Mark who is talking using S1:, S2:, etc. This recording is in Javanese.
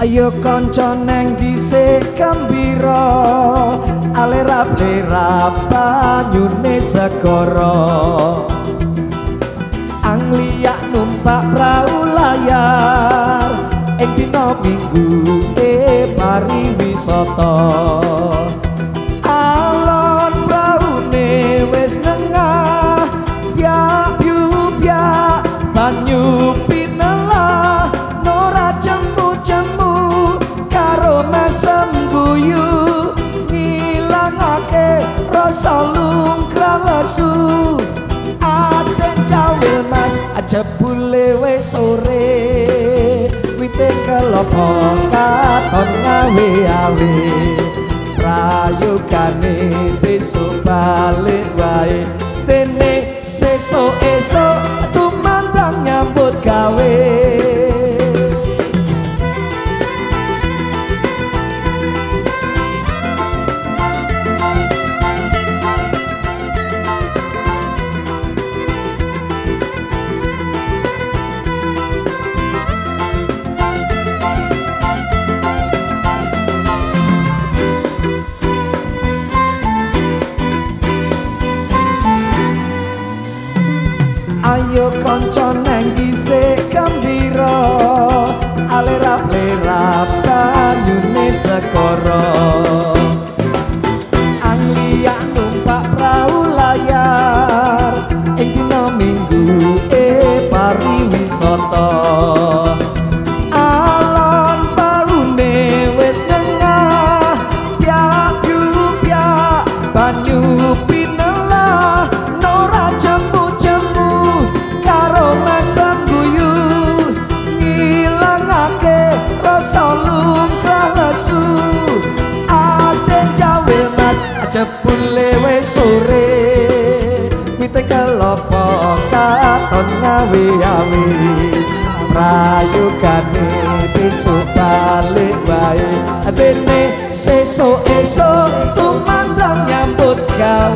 S1: Ayo kanca neng dhisik gembira alerap-lerap banyune segara. Anglia numpak prau layar ing dina minggu e pariwisata rasa lungkrah lesu Aden jawil mas. Jebule wis sore. Wite kelopo katon ngawe-awe. Prayogane besok balik Ayo kanca nang gisik gembira alerap-lerap banyune sekara. Anglia numpak prau layar. Ing dina minggu e pariwisata. Alon barune wis nengah piak piak banyu pinelah pun lewe sore Mite kelopo katon ngawi awi Rayu gane bisu balik bayi Dene seso esok tumasang nyambut gal